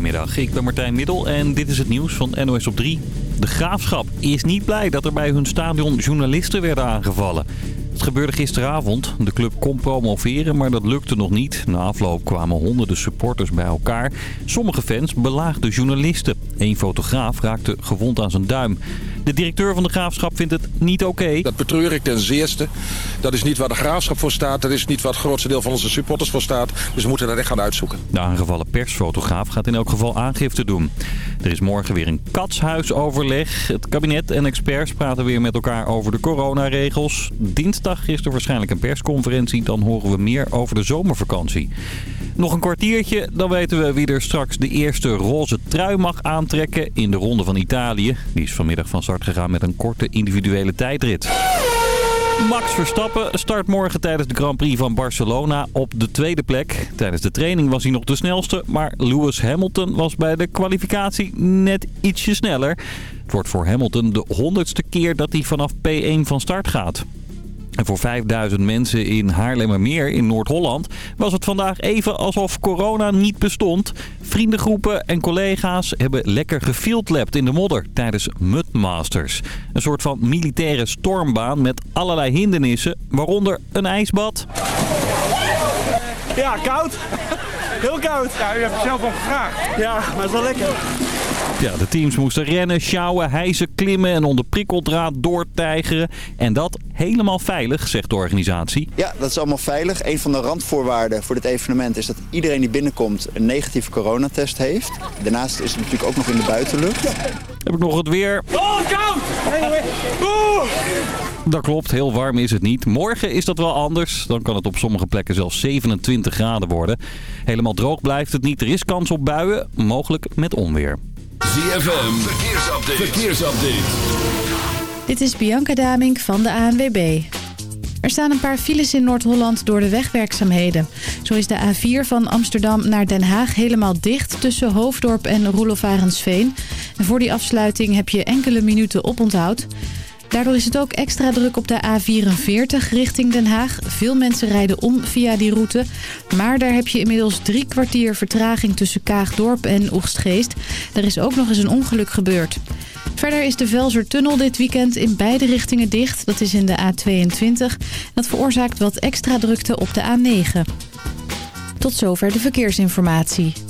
Goedemiddag, ik ben Martijn Middel en dit is het nieuws van NOS op 3. De Graafschap is niet blij dat er bij hun stadion journalisten werden aangevallen. Het gebeurde gisteravond. De club kon promoveren, maar dat lukte nog niet. Na afloop kwamen honderden supporters bij elkaar. Sommige fans belaagden journalisten. Eén fotograaf raakte gewond aan zijn duim. De directeur van de Graafschap vindt het niet oké. Dat betreur ik ten zeerste. Dat is niet waar de Graafschap voor staat. Dat is niet waar het grootste deel van onze supporters voor staat. Dus we moeten dat echt gaan uitzoeken. De aangevallen persfotograaf gaat in elk geval aangifte doen. Er is morgen weer een katshuisoverleg. Het kabinet en experts praten weer met elkaar over de coronaregels. Dinsdag is er waarschijnlijk een persconferentie. Dan horen we meer over de zomervakantie. Nog een kwartiertje, dan weten we wie er straks de eerste roze trui mag aantrekken in de Ronde van Italië. Die is vanmiddag van start gegaan met een korte individuele tijdrit. Max Verstappen start morgen tijdens de Grand Prix van Barcelona op de tweede plek. Tijdens de training was hij nog de snelste, maar Lewis Hamilton was bij de kwalificatie net ietsje sneller. Het wordt voor Hamilton de honderdste keer dat hij vanaf P1 van start gaat. En voor 5000 mensen in Haarlemmermeer in Noord-Holland was het vandaag even alsof corona niet bestond. Vriendengroepen en collega's hebben lekker gefieldlapt in de modder tijdens Mudmasters. Een soort van militaire stormbaan met allerlei hindernissen, waaronder een ijsbad. Ja, koud. Heel koud. Ja, u hebt het zelf al gevraagd. Ja, maar het is wel lekker. Ja, de teams moesten rennen, sjouwen, hijsen, klimmen en onder prikkeldraad doortijgeren. En dat helemaal veilig, zegt de organisatie. Ja, dat is allemaal veilig. Een van de randvoorwaarden voor dit evenement is dat iedereen die binnenkomt een negatieve coronatest heeft. Daarnaast is het natuurlijk ook nog in de buitenlucht. Heb ik nog het weer. Oh, koud! Dat klopt, heel warm is het niet. Morgen is dat wel anders. Dan kan het op sommige plekken zelfs 27 graden worden. Helemaal droog blijft het niet. Er is kans op buien, mogelijk met onweer. ZFM, verkeersupdate. verkeersupdate. Dit is Bianca Damink van de ANWB. Er staan een paar files in Noord-Holland door de wegwerkzaamheden. Zo is de A4 van Amsterdam naar Den Haag helemaal dicht tussen Hoofddorp en Roelof Arendsveen. En voor die afsluiting heb je enkele minuten oponthoud. Daardoor is het ook extra druk op de A44 richting Den Haag. Veel mensen rijden om via die route. Maar daar heb je inmiddels drie kwartier vertraging tussen Kaagdorp en Oegstgeest. Er is ook nog eens een ongeluk gebeurd. Verder is de Velsertunnel dit weekend in beide richtingen dicht. Dat is in de A22. Dat veroorzaakt wat extra drukte op de A9. Tot zover de verkeersinformatie.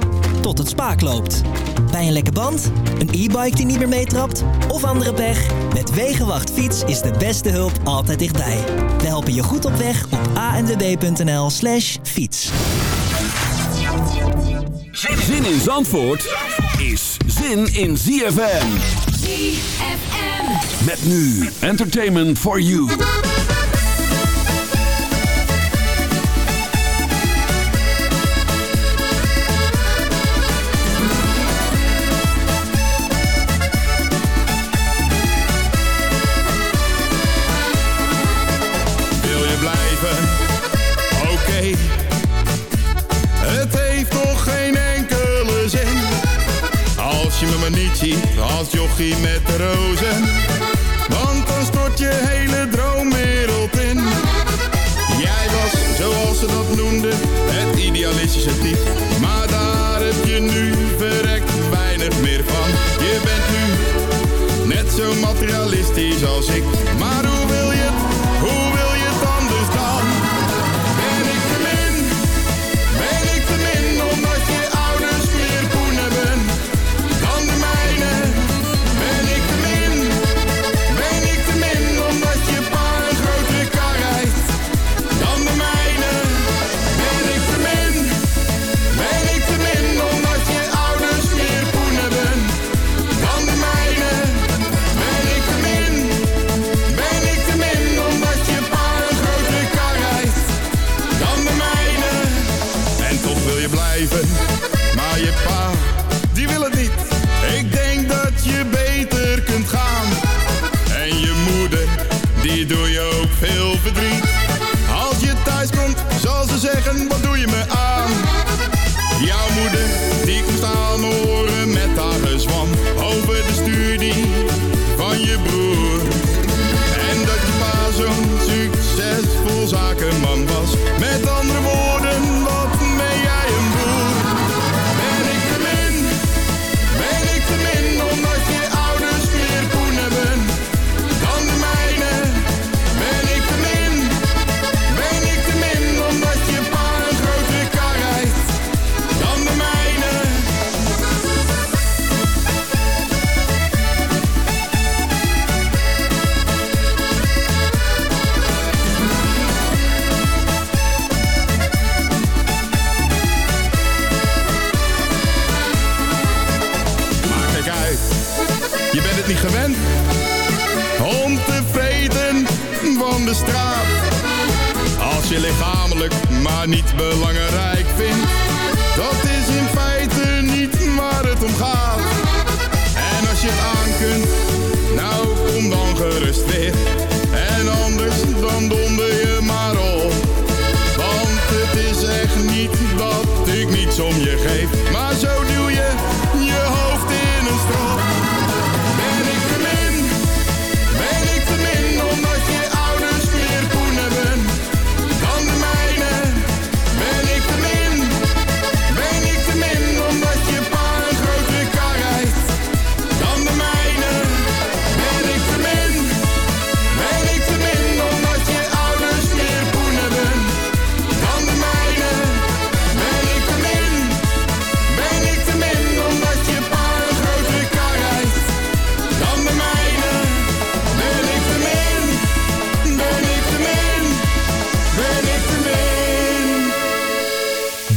Tot het spaak loopt. Bij een lekke band, een e-bike die niet meer meetrapt of andere pech? Met Wegenwacht Fiets is de beste hulp altijd dichtbij. We helpen je goed op weg op anwb.nl slash fiets. Zin in Zandvoort is zin in ZFM. ZFM. Met nu Entertainment for You. Me niet als jochie met de rozen. Want dan stort je hele droomwereld in. Jij was, zoals ze dat noemden, het idealistische type. Maar daar heb je nu verrekt weinig meer van. Je bent nu net zo materialistisch als ik. Maar hoe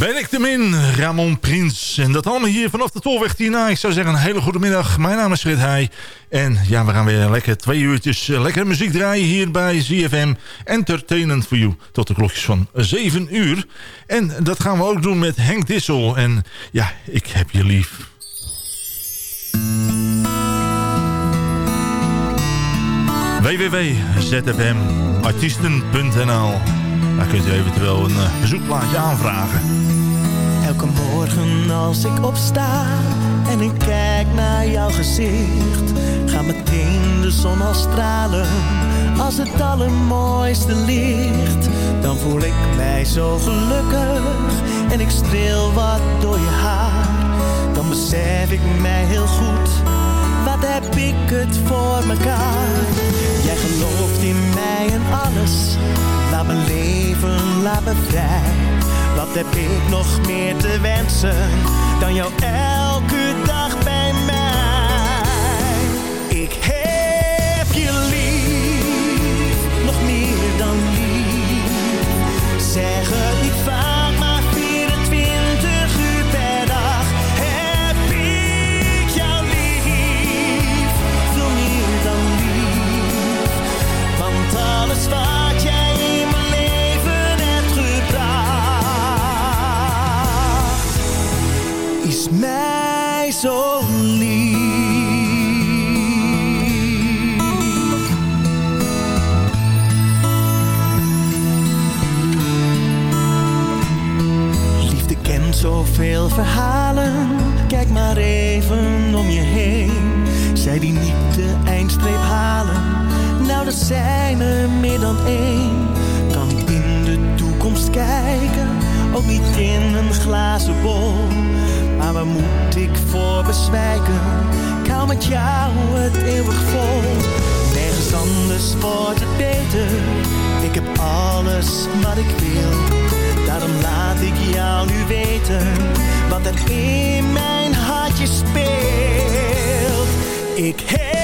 Ben ik de min, Ramon Prins. En dat allemaal hier vanaf de Tolweg hierna. Ik zou zeggen een hele goede middag. Mijn naam is Fred Heij. En ja, we gaan weer lekker twee uurtjes eh, lekker muziek draaien hier bij ZFM. Entertainment for you. Tot de klokjes van 7 uur. En dat gaan we ook doen met Henk Dissel. En ja, ik heb je lief. www.zfmartiesten.nl Daar kunt u eventueel een eh, bezoekplaatje aanvragen. Elke morgen als ik opsta en ik kijk naar jouw gezicht, gaat meteen de zon al stralen als het allermooiste licht. Dan voel ik mij zo gelukkig en ik streel wat door je haar. Dan besef ik mij heel goed, wat heb ik het voor mekaar. Jij gelooft in mij en alles, laat me leven, laat me vrij. Wat heb ik nog meer te wensen dan jou elke dag zoveel verhalen, kijk maar even om je heen. Zij die niet de eindstreep halen, nou dat zijn er meer dan één. Kan in de toekomst kijken, ook niet in een glazen bol. Maar waar moet ik voor bezwijken? Ik met jou het eeuwig vol. Nergens anders wordt het beter. Ik heb alles wat ik wil. Daarom laat ik jou nu weten wat er in mijn hartje speelt. Ik heb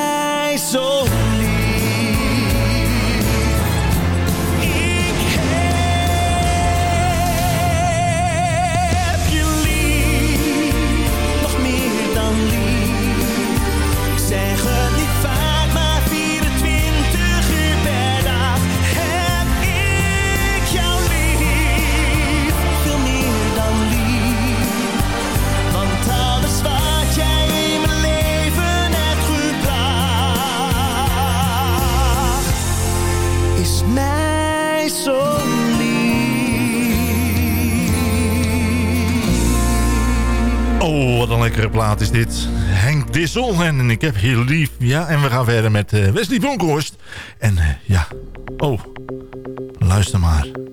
lekkere plaat is dit. Henk Dissel en ik heb heel lief. Ja, en we gaan verder met eh, Wesley Bronkhorst. En eh, ja, oh, luister maar.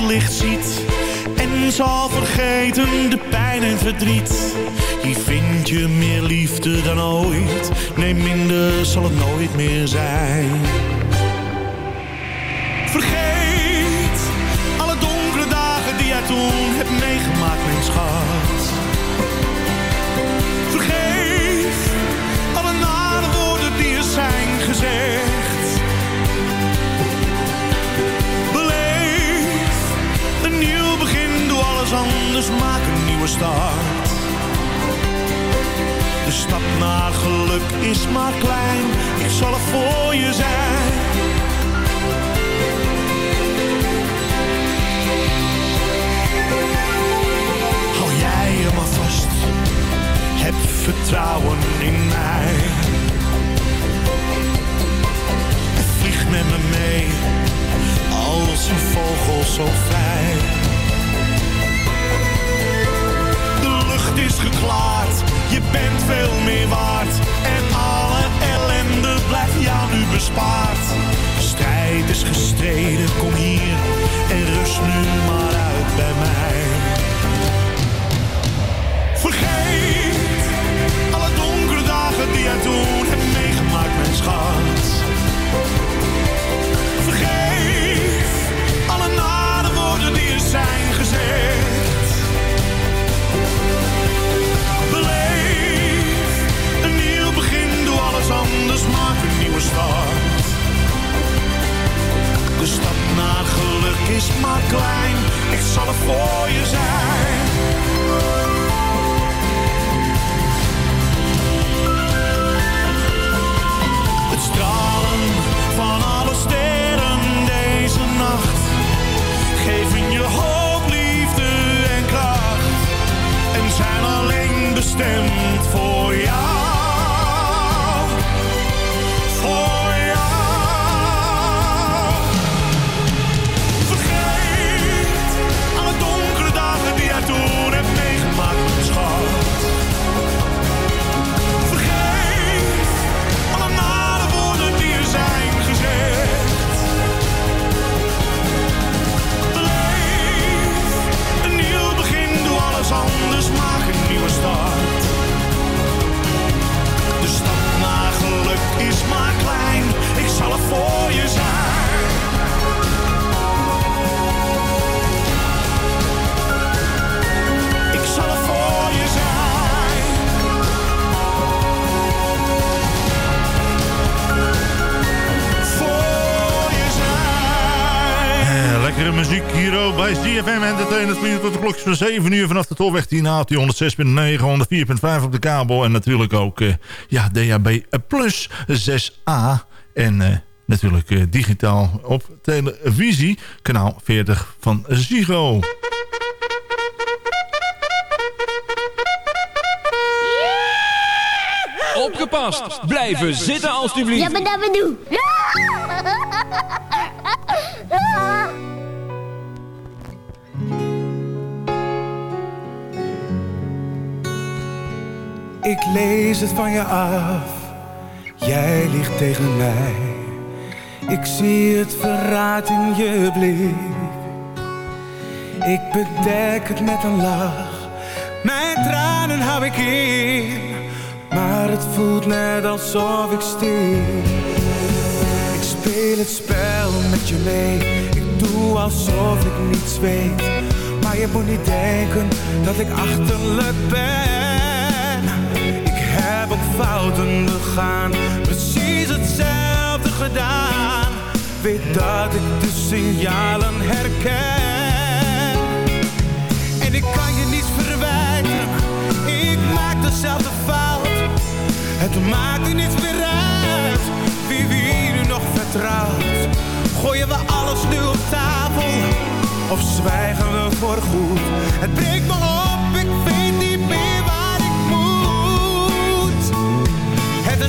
Licht ziet en zal vergeten de pijn en verdriet. Hier vind je meer liefde dan ooit, nee minder zal het nooit meer zijn. Vergeet alle donkere dagen die jij toen hebt meegemaakt, mijn schat. Vergeef alle nare woorden die er zijn gezegd. Alles anders, maak een nieuwe start. De stap naar geluk is maar klein, ik zal er voor je zijn. Hou jij je maar vast, heb vertrouwen in mij. Vlieg met me mee, als een vogel zo vrij. Is je bent veel meer waard. En alle ellende blijft jou nu bespaard. Strijd is gestreden, kom hier en rust nu maar uit bij mij. Vergeet alle donkere dagen die jij toen hebt meegemaakt, mijn schat. Entertainment. Weer tot de klokjes van 7 uur vanaf de Tolweg 10 AT 106.9, 104.5 op de kabel. En natuurlijk ook eh, ja, DHB Plus 6A. En eh, natuurlijk eh, digitaal op televisie. Kanaal 40 van Ziggo. Opgepast! Blijven zitten alstublieft. Ja, maar dat bedoel. Ik lees het van je af, jij ligt tegen mij. Ik zie het verraad in je blik. Ik bedek het met een lach, mijn tranen hou ik in. Maar het voelt net alsof ik stil. Ik speel het spel met je mee, ik doe alsof ik niets weet. Maar je moet niet denken dat ik achterlijk ben. Fouten begaan, precies hetzelfde gedaan. Weet dat ik de signalen herken. En ik kan je niets verwijten, ik maak dezelfde fout. Het maakt er niets meer uit, wie wie nu nog vertrouwt. Gooien we alles nu op tafel, of zwijgen we voor goed? Het breekt me op,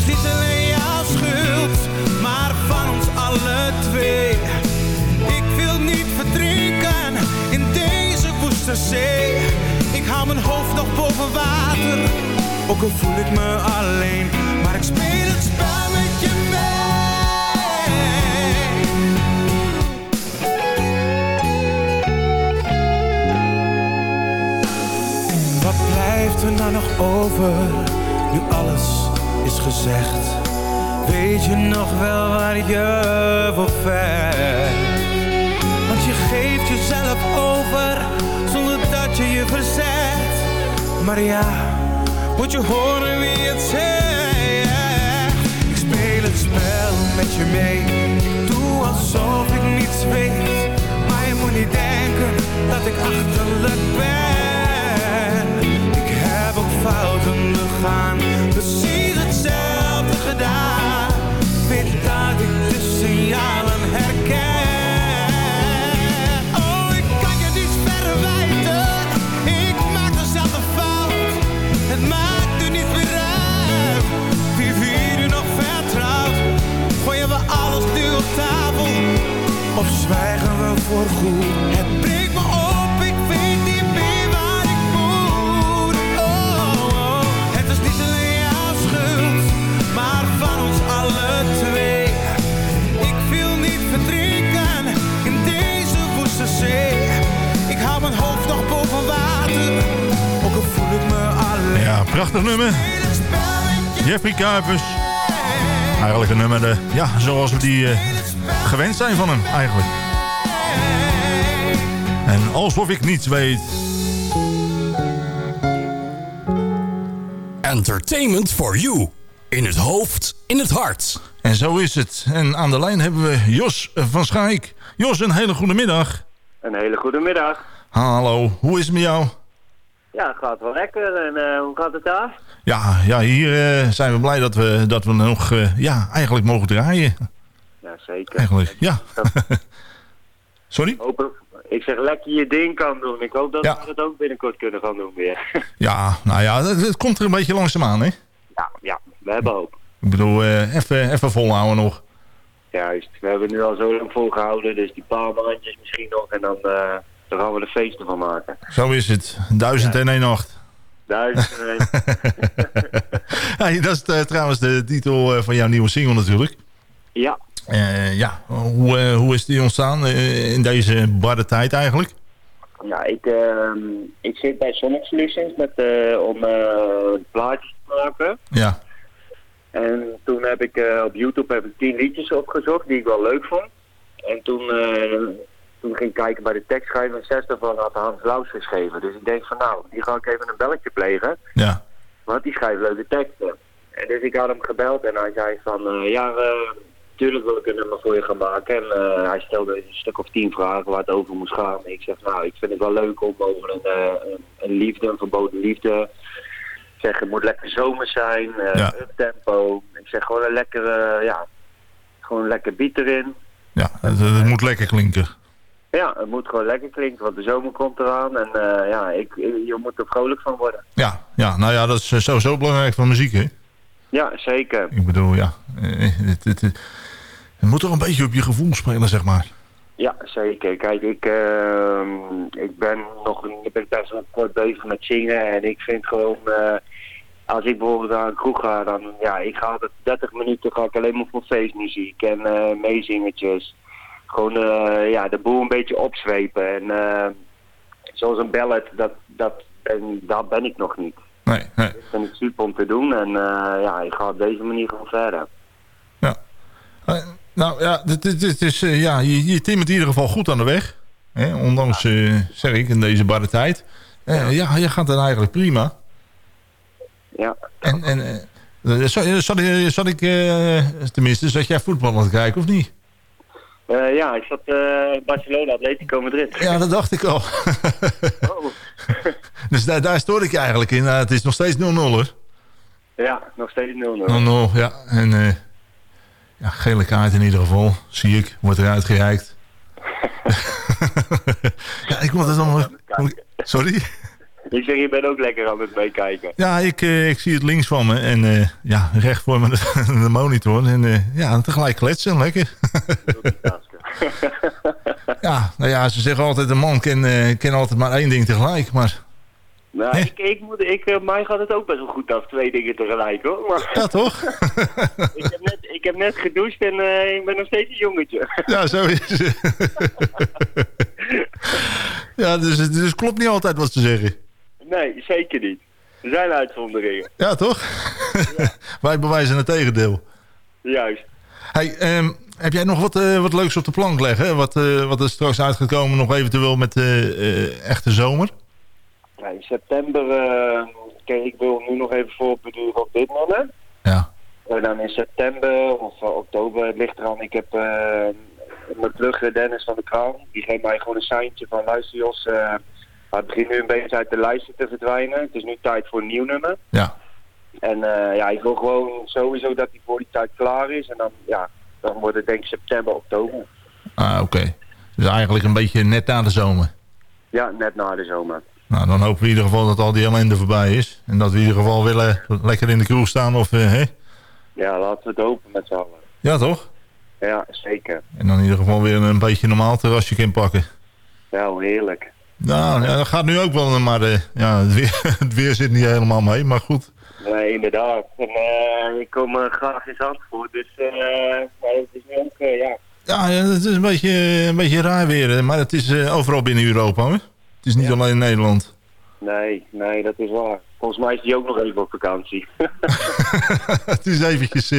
niet alleen jouw schuld, maar van ons alle twee. Ik wil niet verdrinken in deze woeste zee. Ik hou mijn hoofd nog boven water, ook al voel ik me alleen. Maar ik speel het spel met je mee. Wat blijft er nou nog over, Weet je nog wel waar je voor vecht? Want je geeft jezelf over, zonder dat je je verzet. Maar ja, moet je horen wie het zegt? Ik speel het spel met je mee, ik doe alsof ik niets weet. Maar je moet niet denken dat ik achterlijk ben. Ik heb ook fouten begaan, precies gedaan. Weet dat ik de signalen herken. Oh, ik kan je niets verwijten, ik maak dezelfde fout. Het maakt er niet meer uit, wie wie nu nog vertrouwt. Gooien we alles nu op tafel, of zwijgen we voor goed? Het breekt prachtig nummer. Jeffrey Kuipers. Eigenlijk een nummer, eh, ja, zoals we die eh, gewend zijn van hem, eigenlijk. En alsof ik niets weet. Entertainment for you. In het hoofd, in het hart. En zo is het. En aan de lijn hebben we Jos van Schaik. Jos, een hele goede middag. Een hele goede middag. Hallo, hoe is het met jou? Ja, het gaat wel lekker. En eh, hoe gaat het daar? Ja, ja hier eh, zijn we blij dat we, dat we nog eh, ja, eigenlijk mogen draaien. Ja, zeker. Eigenlijk, ja. Sorry? Ik zeg lekker je ding kan doen. Ik hoop dat we het ook binnenkort kunnen gaan doen weer. Ja, nou ja, het, het komt er een beetje langzaam aan, hè? ja, ja, we hebben hoop. Ik bedoel, even even volhouden nog. Juist, we hebben nu al zo lang volgehouden, dus die paar maandjes misschien nog. En dan, dan gaan we er feesten van maken. Zo is het. Duizend en één nacht. Duizend en één. dat is eh, trouwens de titel eh, van jouw nieuwe single natuurlijk. Ja. Eh, ja, hoe, hoe is die ontstaan in deze barre tijd eigenlijk? Ja, ik, ehm, ik zit bij Sonic Solutions met, om plaatjes te maken. Ja. En toen heb ik op YouTube heb ik tien liedjes opgezocht die ik wel leuk vond. En toen, eh, toen ging ik kijken bij de tekstschrijver en zes daarvan had Hans Laus geschreven. Dus ik denk van nou, die ga ik even een belletje plegen. Ja. Want die schrijft leuke teksten. En dus ik had hem gebeld en hij zei van eh, ja, eh, tuurlijk wil ik een nummer voor je gaan maken. En eh, hij stelde een stuk of tien vragen waar het over moest gaan. En ik zeg nou, ik vind het wel leuk om over een, een, een liefde, een verboden liefde. Ik zeg, het moet lekker zomer zijn, eh Ja. tempo. Ik zeg gewoon een lekkere, ja, gewoon een lekker beat erin. Ja, het, het moet lekker klinken. Ja, het moet gewoon lekker klinken, want de zomer komt eraan. En eh, ja, ik, je moet er vrolijk van worden. Ja, ja, nou ja, dat is eh, sowieso belangrijk van muziek, hè? Ja, zeker. Ik bedoel, ja, eh, het, het, het, het moet toch een beetje op je gevoel spelen, zeg maar. Ja, zeker. Kijk, ik, ehm, ik ben nog een, ik ben best wel kort bezig met zingen en ik vind gewoon, als ik bijvoorbeeld naar een kroeg ga, dan ja, ik ga altijd 30 minuten ga ik alleen maar voor feestmuziek en meezingetjes. Gewoon eh, ja, de boel een beetje opzwepen. En eh, zoals een ballad, dat, dat, ben, dat ben ik nog niet. Nee, nee. Dat vind ik super om te doen en eh, ja, ik ga op deze manier gewoon verder. Eh, nou ja, dit, dit, dit is, ja je, je in ieder geval goed aan de weg. Hè? Ondanks, zeg ik, in deze barre tijd. Eh, ja. je gaat dan eigenlijk prima. Ja. En, en zat, zat, ik- zat ik, tenminste, zat jij voetbal aan het kijken of niet? Eh, ja, ik zat eh Barcelona, Atletico Madrid. Ja, dat dacht ik al. Oh. dus daar, daar stoor ik je eigenlijk in. Nou, het is nog steeds 0-0 hoor. Ja, nog steeds 0-0. 0-0, ja. En eh, ja, gele kaart in ieder geval, zie ik. Wordt eruit gereikt. ja, ik moet het nog... Sorry? Ik zeg, je bent ook lekker aan het meekijken. Ja, ik, eh, ik zie het links van me. En eh, ja, recht voor me de, de monitor. En eh, ja, tegelijk kletsen. Lekker. ja, nou ja, ze zeggen altijd... een man kan, kan altijd maar één ding tegelijk. Maar Nou, ik, ik moet, ik, mij gaat het ook best wel goed af, twee dingen tegelijk hoor. Maar, ja, toch? ik, heb net, ik heb net gedoucht en ik ben nog steeds een jongetje. ja, zo is het. ja, dus het dus klopt niet altijd wat ze zeggen. Nee, zeker niet. Er zijn uitzonderingen. Ja, toch? Wij bewijzen het tegendeel. Juist. Hey, ehm, heb jij nog wat, eh, wat leuks op de plank leggen? Wat, eh, wat er straks uitgekomen nog eventueel met de eh, echte zomer? Ja, in september, kijk, ik wil nu nog even voorbeduren op dit mannen. Ja. En dan in september of oktober, het ligt eraan. Ik heb mijn plug eh, Dennis van de Kraan. Die geeft mij gewoon een seintje van luister Jos, eh, het begint nu een beetje uit de lijsten te verdwijnen. Het is nu tijd voor een nieuw nummer. Ja. En eh, ja, ik wil gewoon sowieso dat die voor die tijd klaar is. En dan, ja, dan wordt het denk ik september, oktober. Ah, oké. Dus eigenlijk een beetje net na de zomer. Ja, net na de zomer. Nou, dan hopen we in ieder geval dat al die ellende voorbij is. En dat we in ieder geval willen lekker in de kroeg staan of... hè? Ja, laten we het open met z'n allen. Ja, toch? Ja, zeker. En dan in ieder geval weer een beetje normaal terrasje kan pakken. Ja, heerlijk. Nou, ja, dat gaat nu ook wel, maar eh, ja, het, weer, het weer zit niet helemaal mee. Maar goed. Nee, inderdaad. En, eh, ik kom eh, graag in Zandvoort, dus maar het is nu ook, ja. Ja, het is een beetje, een beetje raar weer. Maar het is overal binnen Europa, hoor. Het is niet alleen in Nederland. Nee, nee, dat is waar. Volgens mij is die ook nog even op vakantie. het is eventjes,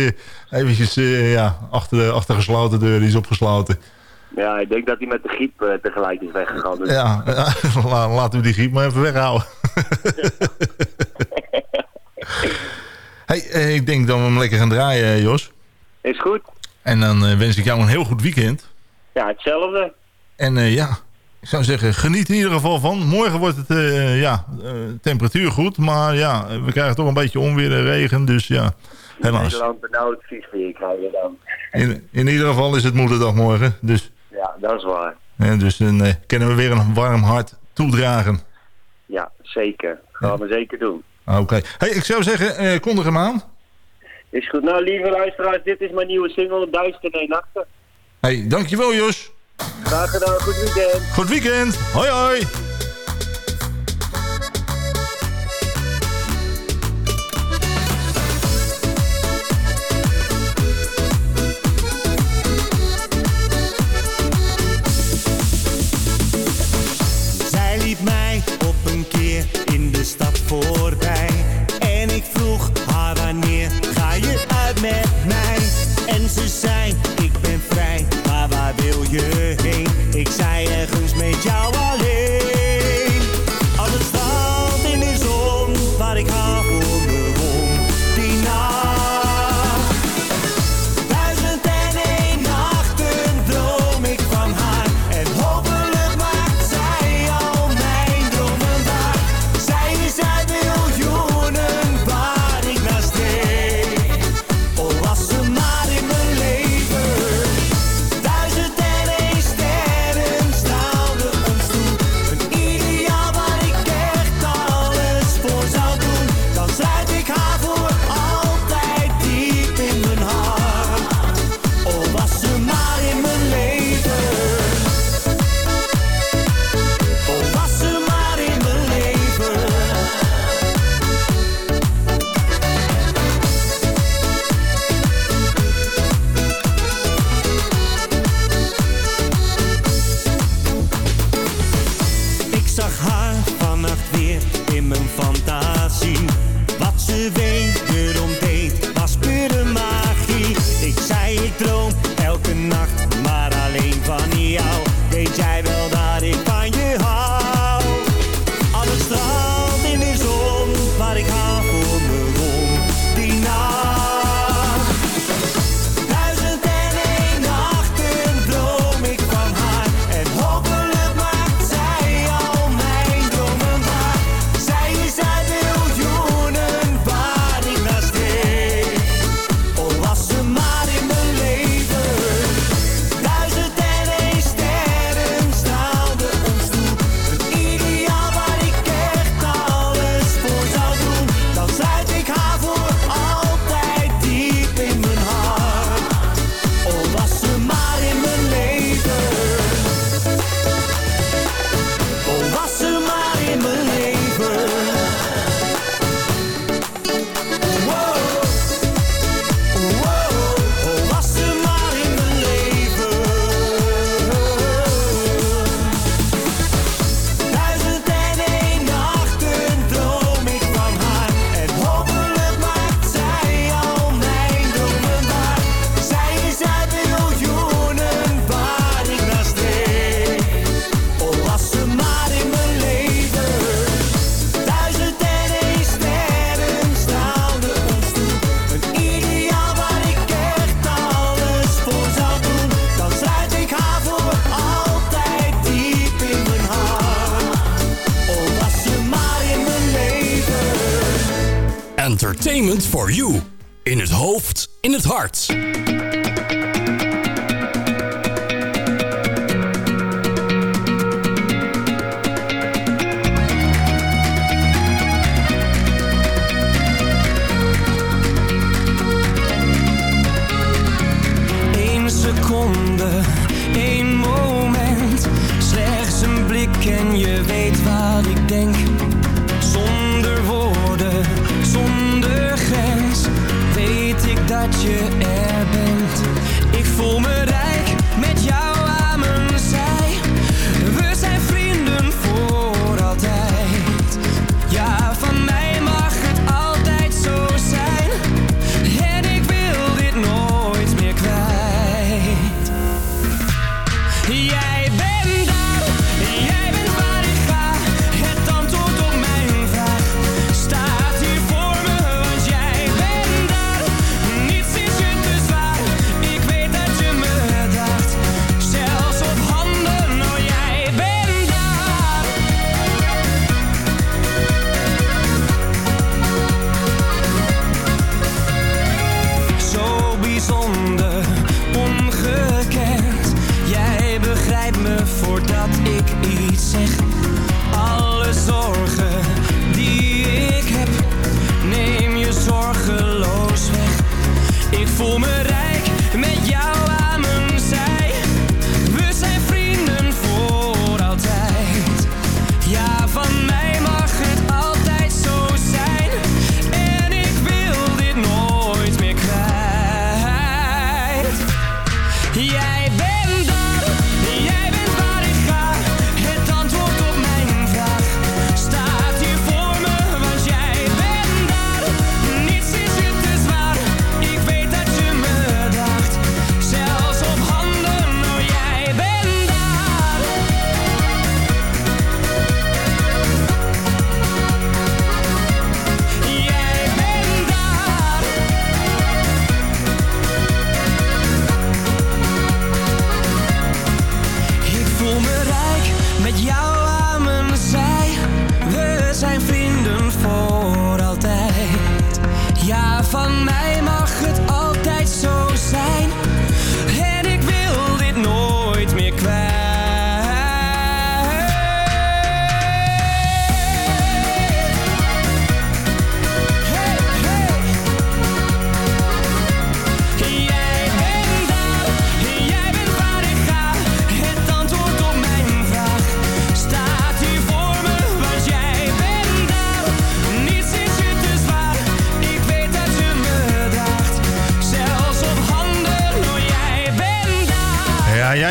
eventjes ja, achter, de, achter gesloten deur is opgesloten. Ja, ik denk dat hij met de griep eh, tegelijk is weggegaan. Dus Ja, ja, la- laten we die griep maar even weghouden. hey, eh, ik denk dat we hem lekker gaan draaien, eh, Jos. Is goed. En dan wens ik jou een heel goed weekend. Ja, hetzelfde. En ja, ik zou zeggen, geniet in ieder geval van. Morgen wordt het, ja, temperatuur goed. Maar ja, we krijgen toch een beetje onweer en regen. Dus ja, helaas. Nederland benauwd viesweer krijgen dan. In, in ieder geval is het moederdag morgen. Dus, Ja, dat is waar. eh, dus dan eh, kunnen we weer een warm hart toedragen. Ja, zeker. Gaan we zeker doen. Oké. Hey, ik zou zeggen, eh kondig hem aan. Is goed. Nou, lieve luisteraars, dit is mijn nieuwe single, Duister Nee Nachten. Hey, dankjewel Jos. Graag gedaan, goed weekend. Goed weekend. Hoi hoi. Stad voorbij. En ik vroeg haar wanneer ga je uit met mij? En ze zei, ik ben vrij, maar waar wil je heen? Ik zei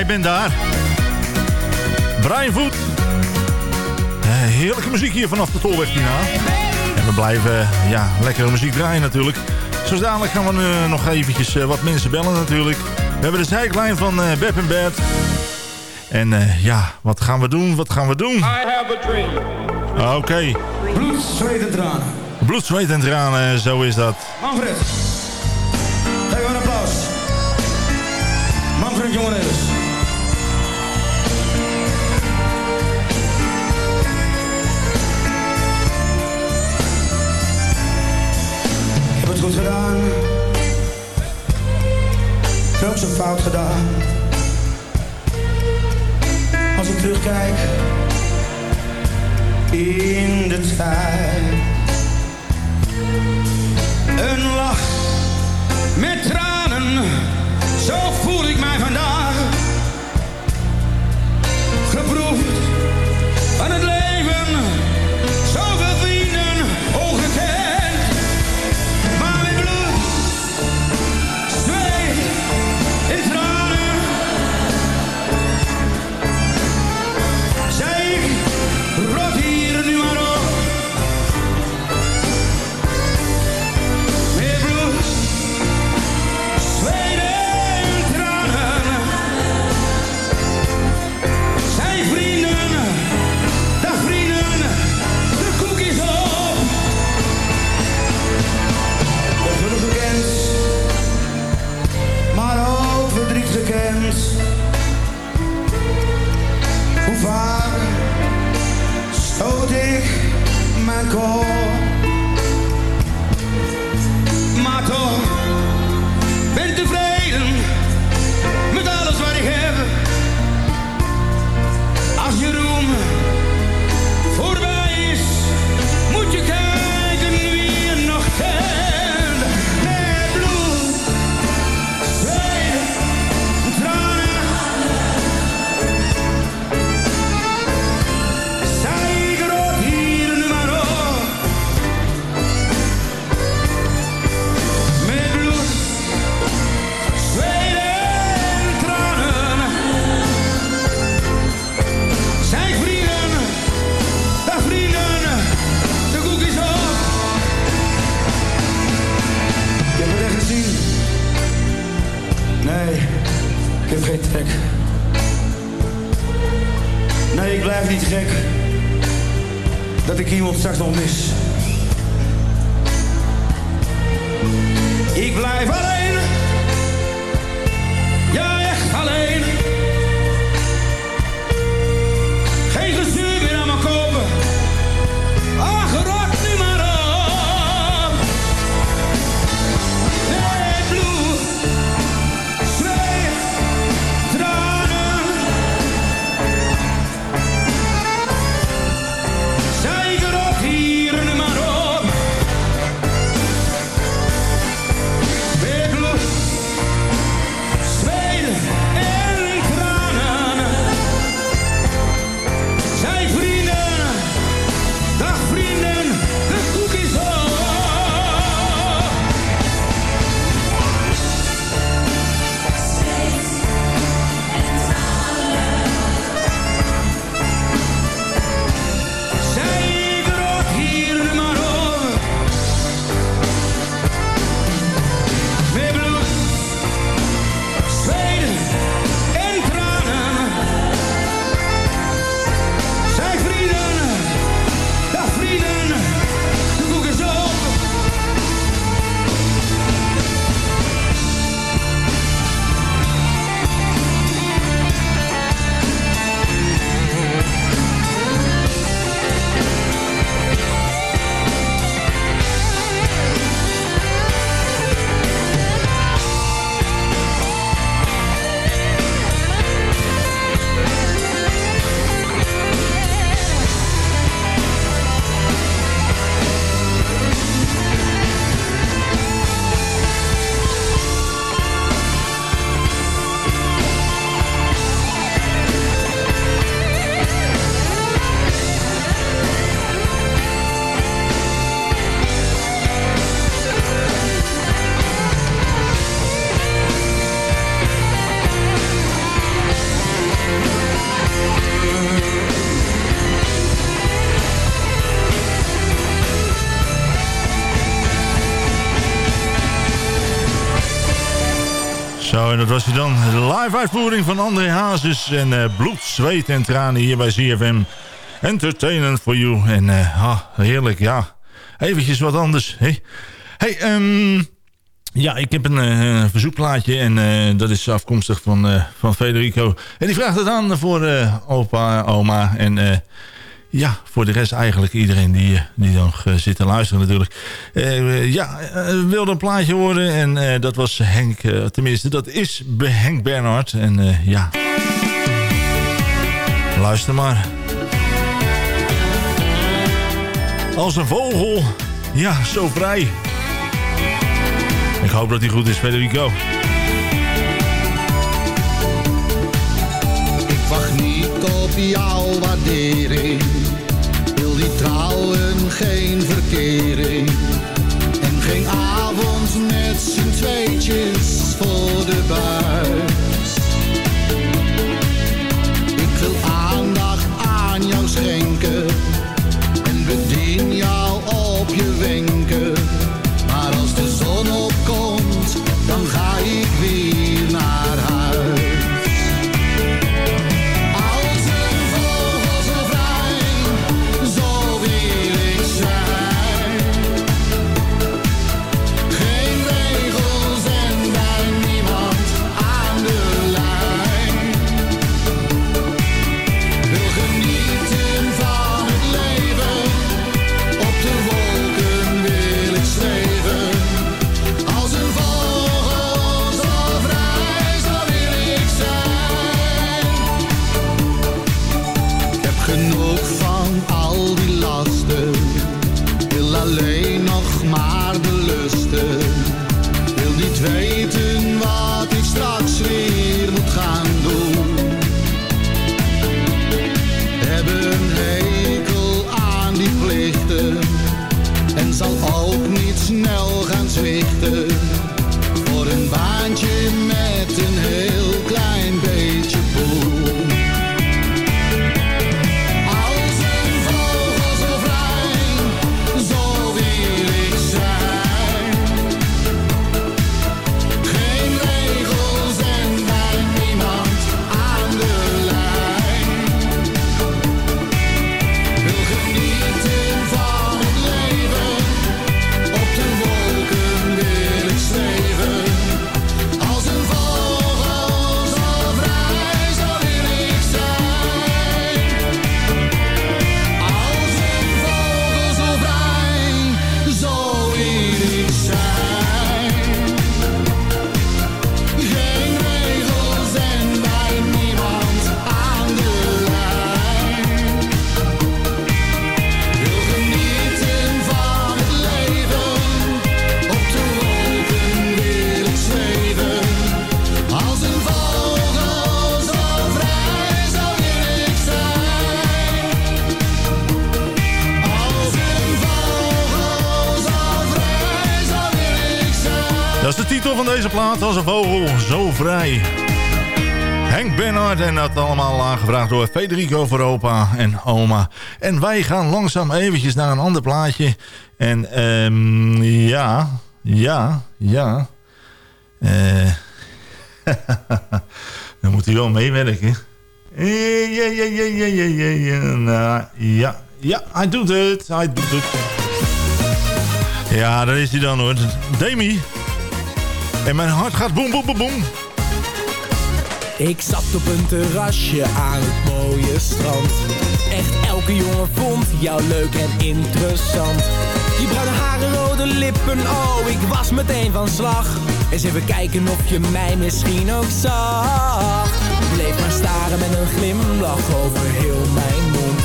Ben daar. Brian Voet. Eh, heerlijke muziek hier vanaf de Tolweg hierna. En we blijven eh, ja, lekkere muziek draaien natuurlijk. Zo dadelijk gaan we eh, nog eventjes wat mensen bellen natuurlijk. We hebben de zijklijn van uh, en Bert. En ja, wat gaan we doen? Wat gaan we doen? Ah, oké. Bloed, zweet en tranen. Bloed, zweet en tranen, zo is dat. Manfred, geef een applaus. Manfred jongen. fout gedaan. Als ik terugkijk in de tijd. Een lach met tranen, zo voel ik mij vandaag. Dan. Live uitvoering van André Hazes en eh, bloed, zweet en tranen hier bij ZFM. Entertainment for you. En eh, ah, heerlijk, ja. Eventjes wat anders. Hey, hey ehm, ja, ik heb een eh, verzoekplaatje en dat is afkomstig van, van Federico. En die vraagt het aan voor opa, oma en... ja, voor de rest eigenlijk iedereen die, eh, die nog zit te luisteren natuurlijk. Eh, ja, eh, wilde een plaatje horen en dat was Henk, tenminste dat is Henk Bernhard. En ja, luister maar. Als een vogel, ja, zo vrij. Ik hoop dat hij goed is, Federico. Op jouw waardering. Wil die trouwen geen verkering. En geen avond met z'n tweetjes voor de buis. Ik wil aandacht aan jou schenken. Plaat, als een vogel, zo vrij. Henk Bernhard en dat allemaal aangevraagd door Federico voor opa en oma. En wij gaan langzaam eventjes naar een ander plaatje. En um, ja, ja, ja. Uh, dan moet hij wel meewerken. Ja, ja, ja, ja, ja, ja, ja. Nou, ja, ja, hij doet het, hij doet het. Ja, daar is hij dan hoor. Demi. En mijn hart gaat boem, boem, boem, boem. Ik zat op een terrasje aan het mooie strand. Echt elke jongen vond jou leuk en interessant. Je bruine haren, rode lippen, oh ik was meteen van slag. Eens even kijken of je mij misschien ook zag. Bleef maar staren met een glimlach over heel mijn mond.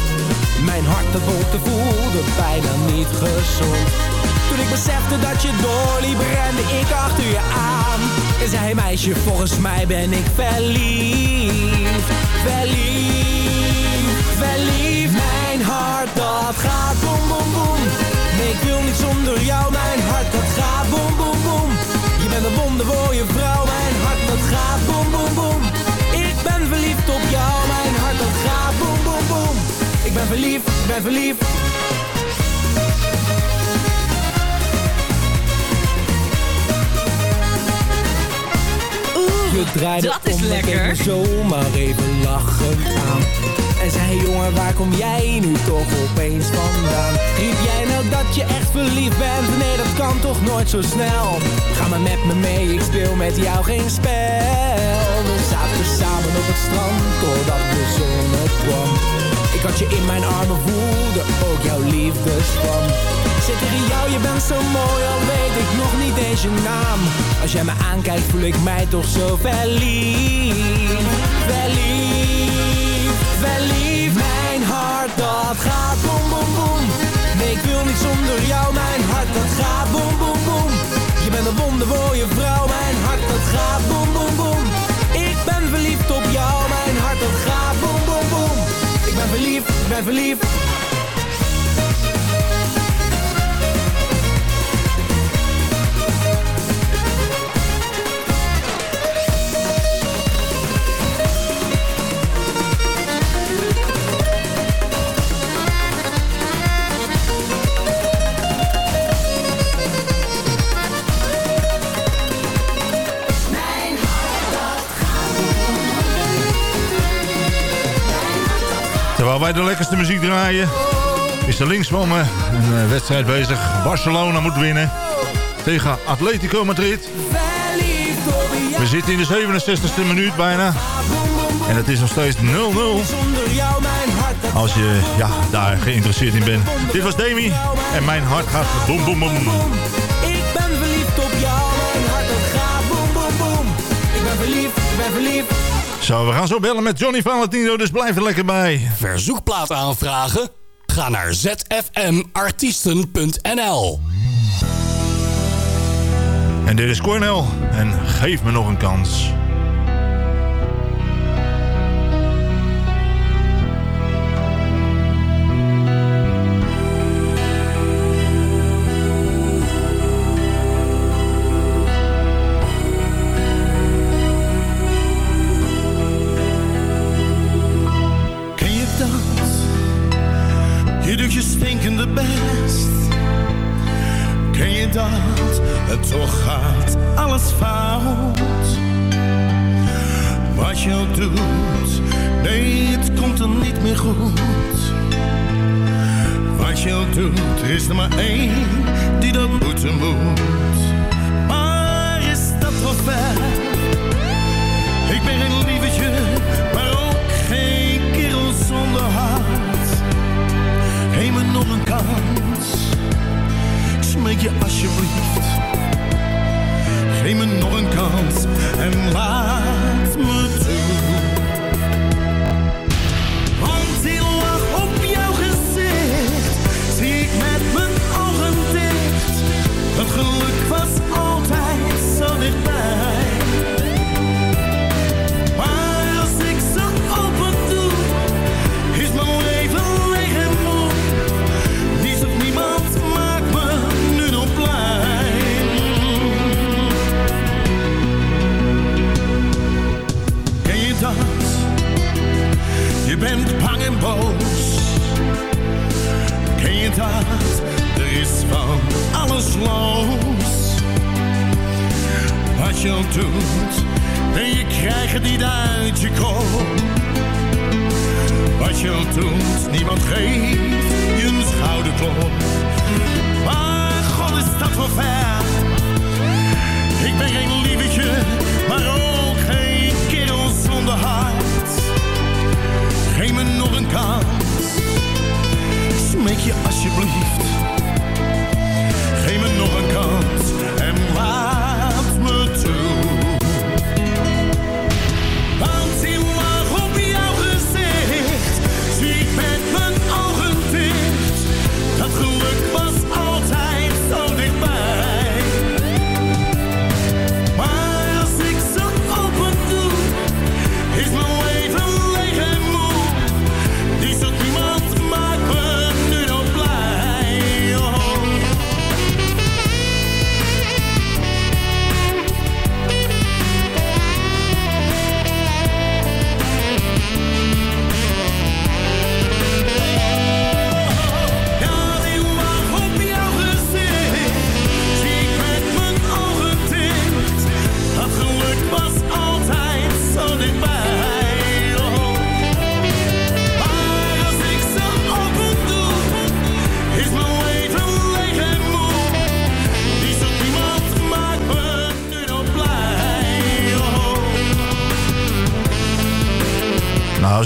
Mijn hart dat te voelde bijna niet gezond. Toen ik besefte dat je doorliep, rende ik achter je aan. En zei meisje, volgens mij ben ik verliefd. Verliefd, verliefd. Mijn hart dat gaat boem, boem, boem. Nee, ik wil niet zonder jou. Mijn hart dat gaat boem, boem, boem. Je bent een wonderwooie vrouw. Mijn hart dat gaat boem, boem, boem. Ik ben verliefd op jou. Mijn hart dat gaat boem, boem, boem. Ik ben verliefd, ik ben verliefd. Dat is lekker. zomaar even lachen aan. En zei jongen, waar kom jij nu toch opeens vandaan? Riep jij nou dat je echt verliefd bent? Nee, dat kan toch nooit zo snel? Ga maar met me mee, ik speel met jou geen spel. We zaten samen op het strand, totdat de zon opkwam. Ik had je in mijn armen, voelde ook jouw liefdespan. Zit in jou, je bent zo mooi, al weet ik nog niet je naam. Als jij me aankijkt, voel ik mij toch zo verliefd. Verliefd, verliefd. Mijn hart, dat gaat boem, boem, boem. Nee, ik wil niet zonder jou, mijn hart, dat gaat boem, boem, boem. Je bent een wonderwooie vrouw, mijn hart, dat gaat boem, boem, boem. Ik ben verliefd op jou, mijn hart, dat gaat boem, boem, boem. Ik ben verliefd, ik ben verliefd. De lekkerste muziek draaien, is van me een eh, wedstrijd bezig. Barcelona moet winnen tegen Atletico Madrid. We zitten in de 67e minuut bijna. En het is nog steeds 0-0. Als je ja, daar geïnteresseerd in bent. Dit was Demi. En mijn hart gaat boem boem boem. Ik ben verliefd op jou, mijn hart gaat boem boem boem. Ik ben verliefd, ik ben verliefd. Zo, we gaan zo bellen met Johnny Valentino, dus blijf er lekker bij. Verzoekplaat aanvragen? Ga naar zfmartiesten.nl En dit is Cornel. En geef me nog een kans. Is er maar één die dat moeten moet. Maar is dat wel ver? Ik ben geen lievertje, maar ook geen kerel zonder hart. Geef me nog een kans, ik smeek je alsjeblieft. Geef me nog een kans en laat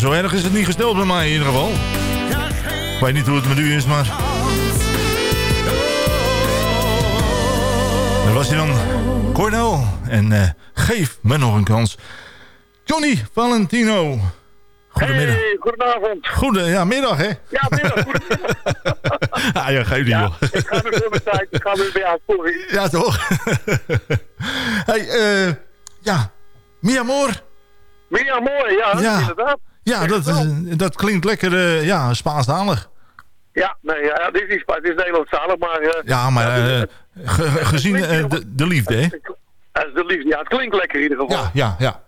zo erg is het niet gesteld bij mij in ieder geval. Ik weet niet hoe het met u is, maar... Daar was hij dan. Cornel. En eh, geef me nog een kans. Johnny Valentino. Goedemiddag. Hey, goedenavond. Goede, ja, middag hè? Ja, middag. ah, ja, geef niet joh. Ik ga weer mijn tijd. Ik ga weer bij jou, sorry. Ja, toch? hey, eh, ja. Mi amor. Mia, mooi, ja, Ja. inderdaad. Ja, dat, is, dat klinkt lekker, eh, ja, Spaanstalig. Ja, nee, ja, dit is niet Spaans, dit is Nederlandstalig, maar... eh, Ja, maar eh, ge- ge- gezien de, de liefde, hè? de liefde. Ja, het klinkt lekker in ieder geval. Ja, ja, ja.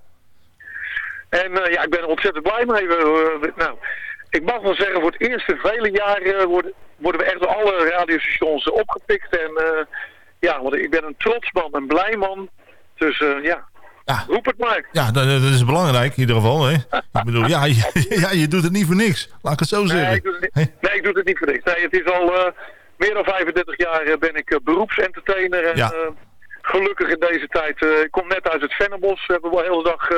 En ja, ik ben er ontzettend blij mee. Nou, ik mag wel zeggen, voor het eerst in vele jaren worden, worden we echt door alle radiostations opgepikt. En ja, want ik ben een trots man, een blij man. Dus eh, ja, roep het maar. Ja, dat, dat is belangrijk in ieder geval, hè? Ik bedoel, ja je, ja, je doet het niet voor niks. Laat ik het zo zeggen. Nee, ik doe het niet, nee, ik doe het niet voor niks. Nee, het is al eh, meer dan 35 jaar eh, ben ik eh, beroepsentertainer. En Ja. gelukkig in deze tijd, ik kom net uit het Vennebos. We hebben wel de hele dag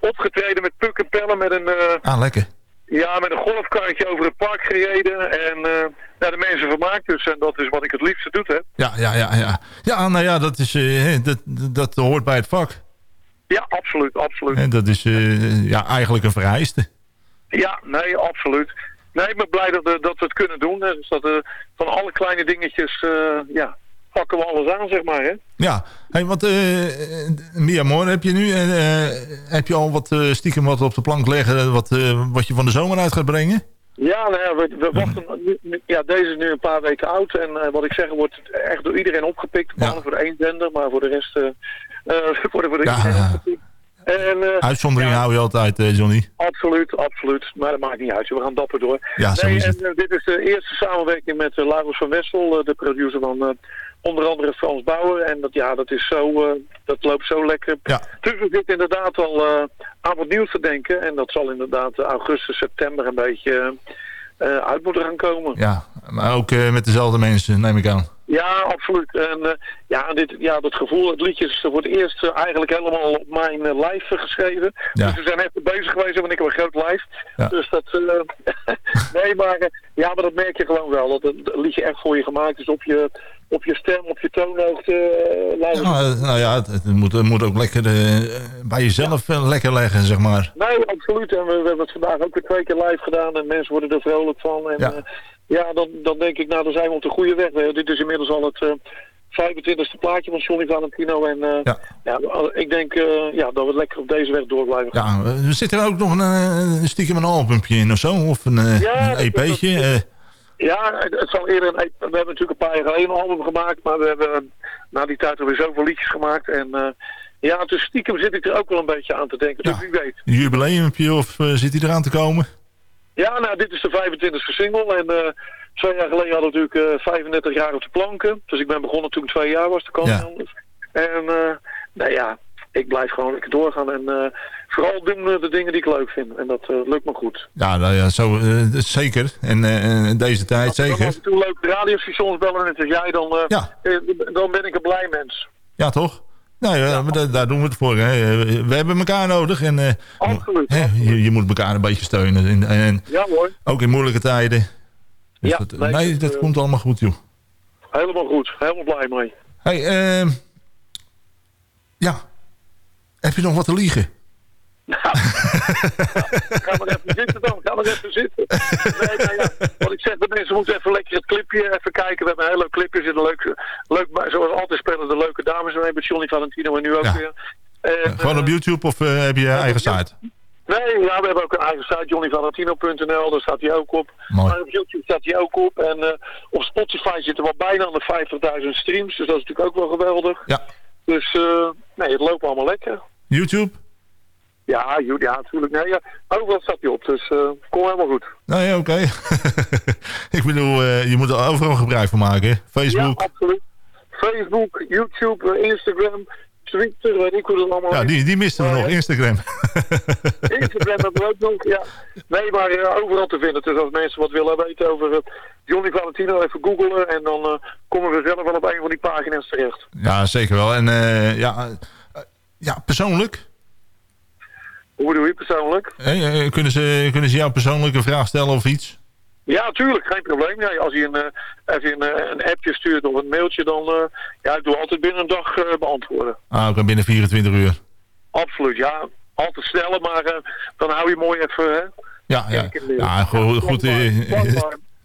opgetreden met puk en pellen met een... Ah, lekker. Ja, met een golfkarretje over het park gereden en naar de mensen vermaakt. Dus en dat is wat ik het liefste doe, hè. Ja, ja, ja, ja. Ja, nou ja, dat, is, dat, dat hoort bij het vak. Ja, absoluut, absoluut. En dat is eh, ja, eigenlijk een vereiste. Ja, nee, absoluut. Nee, ik ben blij dat, we- dat we het kunnen doen. Hè. Dus dat, eh, van alle kleine dingetjes, eh, ja, pakken we alles aan, zeg maar, hè. Ja, hey, wat, eh Mia Moore, heb je nu heb je al wat stiekem wat op de plank leggen wat, wat je van de zomer uit gaat brengen? Ja, nou ja, we, we wachten. Ja, deze is nu een paar weken oud. En wat ik zeg, wordt echt door iedereen opgepikt. Behalve voor de één zender, maar voor de rest worden voor de Ja. En, eh, Uitzondering ja, hou je altijd, eh, Johnny. Absoluut, absoluut. Maar dat maakt niet uit. We gaan dapper door. Ja, zo en, eh, dit is de eerste samenwerking met uh, Laurens van Wessel, eh, de producer van eh, onder andere Frans Bauer. En dat, ja, dat, is zo, eh, dat loopt zo lekker. Ja. Dus we zitten inderdaad al eh, aan wat nieuws te denken. En dat zal inderdaad eh, augustus, september een beetje eh, uit moeten gaan komen. Ja, maar ook eh, met dezelfde mensen, neem ik aan. Ja, absoluut. En eh, ja, dit, ja, dat gevoel, het liedje is voor het eerst eh, eigenlijk helemaal op mijn eh, live geschreven. Ja. Dus we zijn even bezig geweest, want ik heb een groot live. Ja. Dus dat, nee, maar, ja, maar dat merk je gewoon wel. Dat het liedje echt voor je gemaakt is op je, op je stem, op je toonhoogte. luisteren. Ja, nou ja, het, het moet, het moet ook lekker bij jezelf lekker leggen, zeg maar. Nee, absoluut. En we, we hebben het vandaag ook weer twee keer live gedaan en mensen worden er vrolijk van. En Ja. ja, ja dan, dan denk ik, nou, dan zijn we op de goede weg. Dit is inmiddels al het eh 25e plaatje van Johnny Valentino. En eh, ja. ik denk eh, ja, dat we lekker op deze weg door blijven gaan. Ja, zit er ook nog een, een stiekem een albumpje in of zo? Of een, Ja, een EP'tje? Ja, het, het zal eerder een, we hebben natuurlijk een paar jaar geleden een album gemaakt, maar we hebben na die tijd alweer zoveel liedjes gemaakt. En ja, dus stiekem zit ik er ook wel een beetje aan te denken, dus wie weet. een jubileumpje of zit hij eraan te komen? Ja, nou, dit is de 25e single. En eh, twee jaar geleden hadden we natuurlijk eh 35 jaar op de planken. Dus ik ben begonnen toen ik twee jaar was, Ja. niet anders. En, eh, nou ja, ik blijf gewoon lekker doorgaan en vooral doen de dingen die ik leuk vind. En dat lukt me goed. Ja, nou ja, zo, zeker. En in deze tijd Als ik zeker. af en toe leuke radiostations bellen, net als jij, dan, Ja. dan ben ik een blij mens. Ja, toch? Nou ja, maar da- daar doen we het voor. Hè. We hebben elkaar nodig. En, eh, Absoluut. hè, je, je moet elkaar een beetje steunen. En, en Ja hoor, ook in moeilijke tijden. Dus Ja, dat, nee, dat eh, komt allemaal goed, joh. helemaal goed. Helemaal blij mee. Hey, ehm, ja. Heb je nog wat te liegen? Ga maar even zitten dan, ga maar even zitten. Nee, nee, ja. Wat ik zeg, de mensen moeten even lekker het clipje even kijken. We hebben een heel leuk clipje, zitten leuk, leuk, zoals altijd spelen de leuke dames mee met Johnny Valentino en nu ook Ja. weer. En, Gewoon op eh, YouTube of eh, heb je eigen site? Nee, ja, we hebben ook een eigen site, johnnyvalentino.nl, daar staat hij ook op. Mooi. Maar op YouTube staat hij ook op. En eh, op Spotify zitten we bijna aan de 50.000 streams, dus dat is natuurlijk ook wel geweldig. Ja. Dus eh, nee, het loopt allemaal lekker. YouTube? Ja, ja, natuurlijk. Nee, ja, overal staat hij op, dus eh kom helemaal goed. Nou oké. ik bedoel, eh, je moet er overal gebruik van maken. Facebook. Ja, absoluut. Facebook, YouTube, eh, Instagram, Twitter, weet ik hoe dat allemaal Ja, die, die misten we nog. Instagram. Instagram hebben we ook nog, ja. Nee, maar overal te vinden. Dus als mensen wat willen weten over Johnny Valentino, even googlen. En dan komen we zelf wel op een van die pagina's terecht. ja, zeker wel. En ja, ja, persoonlijk. Hoe bedoel je persoonlijk? eh, kunnen, ze, kunnen ze jou persoonlijk een vraag stellen of iets? Ja, tuurlijk, geen probleem. Ja, als je een, eh, even een, eh, een appje stuurt of een mailtje, dan... eh, ja, ik doe altijd binnen een dag eh, beantwoorden. Ah, oké, binnen 24 uur. Absoluut, ja. Altijd sneller, maar eh, dan hou je mooi even... Hè, Ja, ja. Ja goed. goed eh,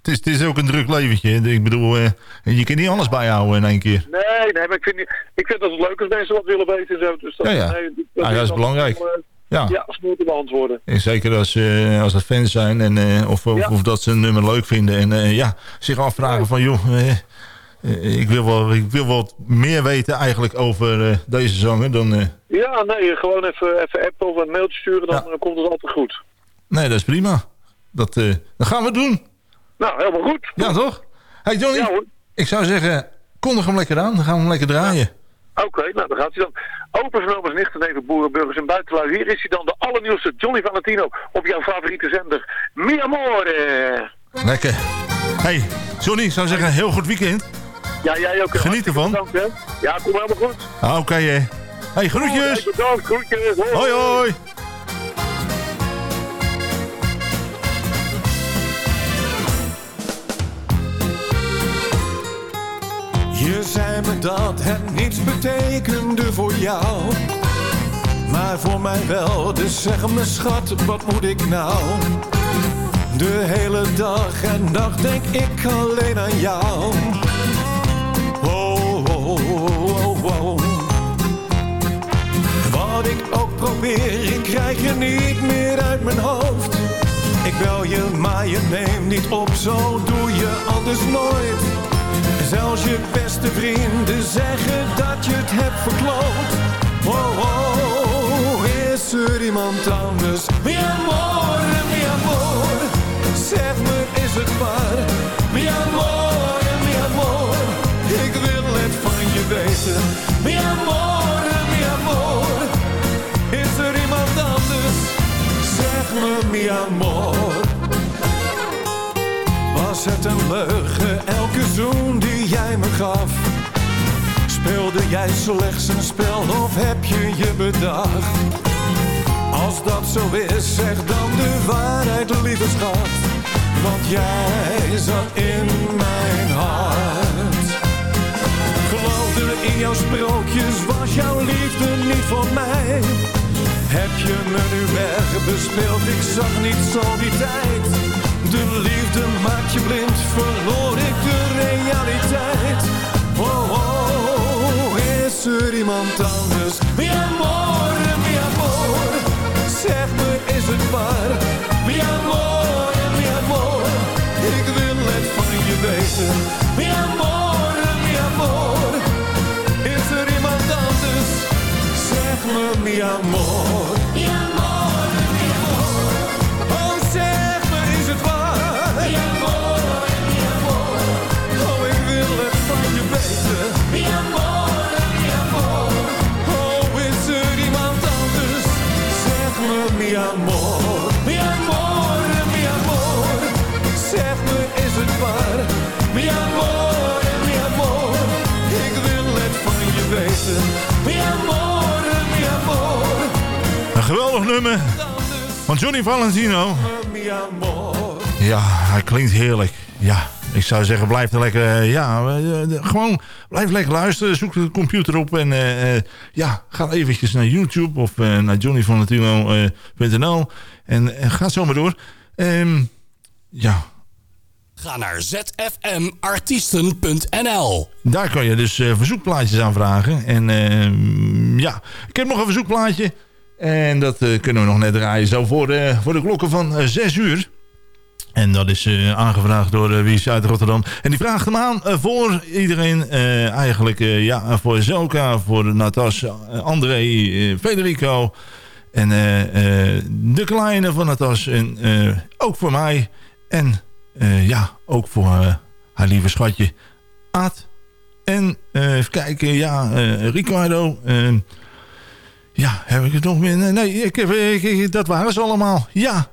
het, is, het is ook een druk leventje. Ik bedoel, eh, je kunt niet alles bijhouden in één keer. Nee, nee, maar ik vind, ik vind dat het leuk als mensen wat willen weten en zo. Dus dat, Ja, ja. nee, Ja, dat is belangrijk. om, eh, Ja. Ja, snel te beantwoorden. En zeker als, eh, als er fans zijn en, eh, of, of, Ja. of dat ze een nummer leuk vinden. En eh, ja, zich afvragen van joh, ik, wil wel, ik wil wat meer weten eigenlijk over deze zanger. Dan, Ja, nee, gewoon even, even appen of een mailtje sturen, dan komt het altijd goed. nee, dat is prima. Dat, dat gaan we doen. Nou, helemaal goed. Ja, toch? Hey Johnny, Ja, ik zou zeggen, kondig hem lekker aan. Dan gaan we hem lekker draaien. Oké, nou, dan gaat hij dan. Open vernomen nichten, neven, boerenburgers en buitenlui. Hier is hij dan, de allernieuwste Johnny Valentino op jouw favoriete zender. Mi amore! Lekker. Hey, Johnny, zou zeggen, een heel goed weekend. Ja, jij ook. Geniet ervan. Bedankt, hè? Ja, kom helemaal goed. Ah, Oké, hè. Hey, groetjes. Bedankt, groetjes. Hoi, hoi. Je zei me dat het niets betekende voor jou. Maar voor mij wel, dus zeg me schat, wat moet ik nou? De hele dag en nacht denk ik alleen aan jou. Oh, oh, oh, oh, oh. Wat ik ook probeer, ik krijg je niet meer uit mijn hoofd. Ik bel je, maar je neemt niet op, zo doe je anders nooit. Zelfs je beste vrienden zeggen dat je het hebt verkloot. Oh, oh, is er iemand anders? Mi amore, mi amore. Zeg me, is het waar? Mi amore, mi amore. Ik wil het van je weten. Mi amore, mi amore. Is er iemand anders? Zeg me, mi amore. Het een leugen, elke zoen die jij me gaf? Speelde jij slechts een spel of heb je je bedacht? Als dat zo is, zeg dan de waarheid, lieve schat. Want jij zat in mijn hart. Geloofde in jouw sprookjes, was jouw liefde niet voor mij? Heb je me nu wegbespeeld, ik zag niet zo die tijd. De liefde maakt je blind, verloor ik de realiteit. Oh, oh, is er iemand anders? Mi amore, mi amore. Zeg me, is het waar? Mi amore, mi amore. Ik wil het van je weten. Mi amore, mi amore. Is er iemand anders? Zeg me, mi amore, nummer van Johnny Valentino. Ja, hij klinkt heerlijk. Ja, ik zou zeggen, blijf er lekker... eh, Ja, eh, gewoon blijf lekker luisteren. Zoek de computer op en eh, ja, ga eventjes naar YouTube of naar johnnyvalentino.nl en, en ga zo maar door. Ehm, ja, Ga naar zfmartiesten.nl Daar kan je dus eh, verzoekplaatjes aanvragen. En ehm, ja, ik heb nog een verzoekplaatje. En dat eh, kunnen we nog net draaien. Zo voor, eh, voor de klokken van eh, 6 uur. En dat is eh, aangevraagd door uh, Wies uit Rotterdam. En die vraagt hem aan eh, voor iedereen. eh, eigenlijk eh, ja, voor Zelka, voor Natas, eh, André, eh, Federico. En eh, eh, de kleine van Natas. En eh, ook voor mij. En eh, ja, ook voor eh, haar lieve schatje Aad. En eh, even kijken, ja, eh, Ricardo. Ja, heb ik het nog meer? Nee, ik heb, ik, dat waren ze allemaal. Ja.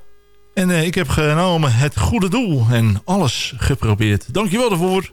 En eh, ik heb genomen het goede doel en alles geprobeerd. Dankjewel daarvoor.